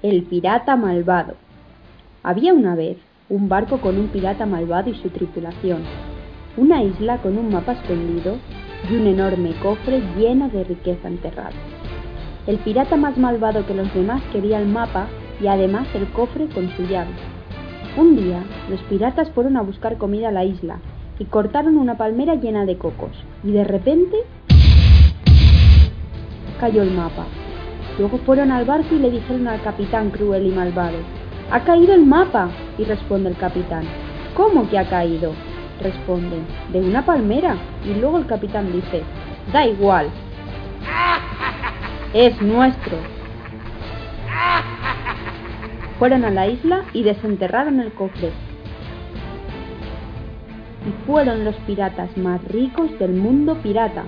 El pirata malvado. Había una vez un barco con un pirata malvado y su tripulación, una isla con un mapa escondido y un enorme cofre lleno de riqueza enterrada. El pirata más malvado que los demás quería el mapa y además el cofre con su llave. Un día, los piratas fueron a buscar comida a la isla y cortaron una palmera llena de cocos, y de repente cayó el mapa. Luego fueron al barco y le dijeron al capitán cruel y malvado, ¡Ha caído el mapa! Y responde el capitán, ¿Cómo que ha caído? Responden, de una palmera. Y luego el capitán dice, Da igual. Es nuestro. Fueron a la isla y desenterraron el cofre. Y fueron los piratas más ricos del mundo pirata.